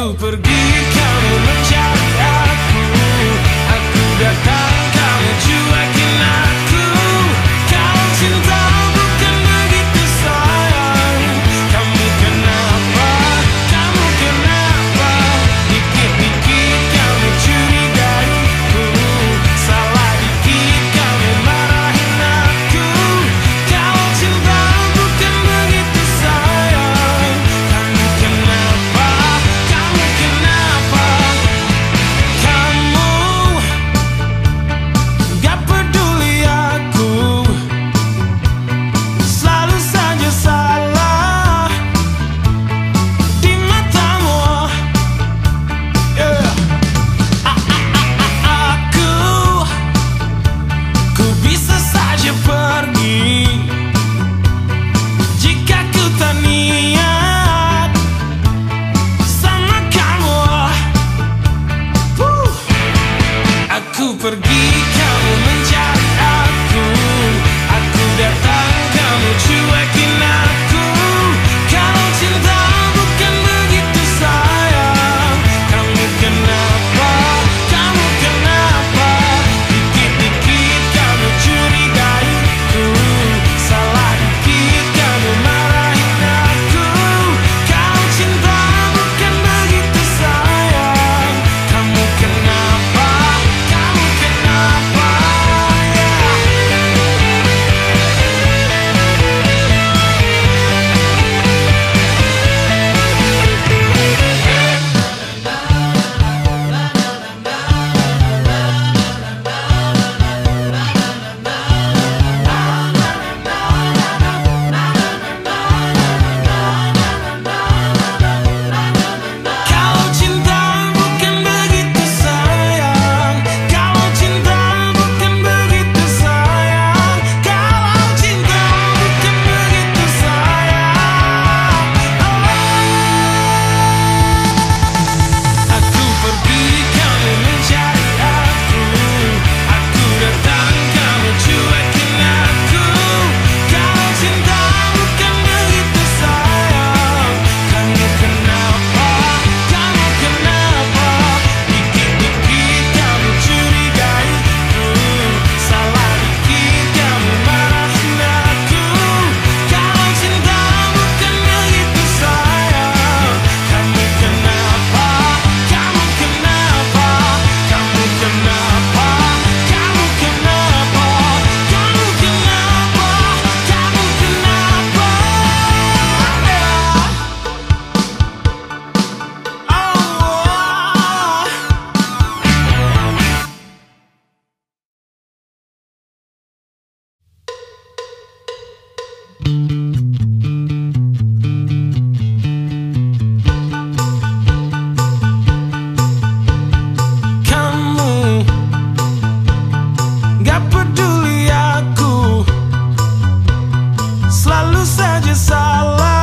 Ku pergi, kamu mencari aku. Aku datang de sala.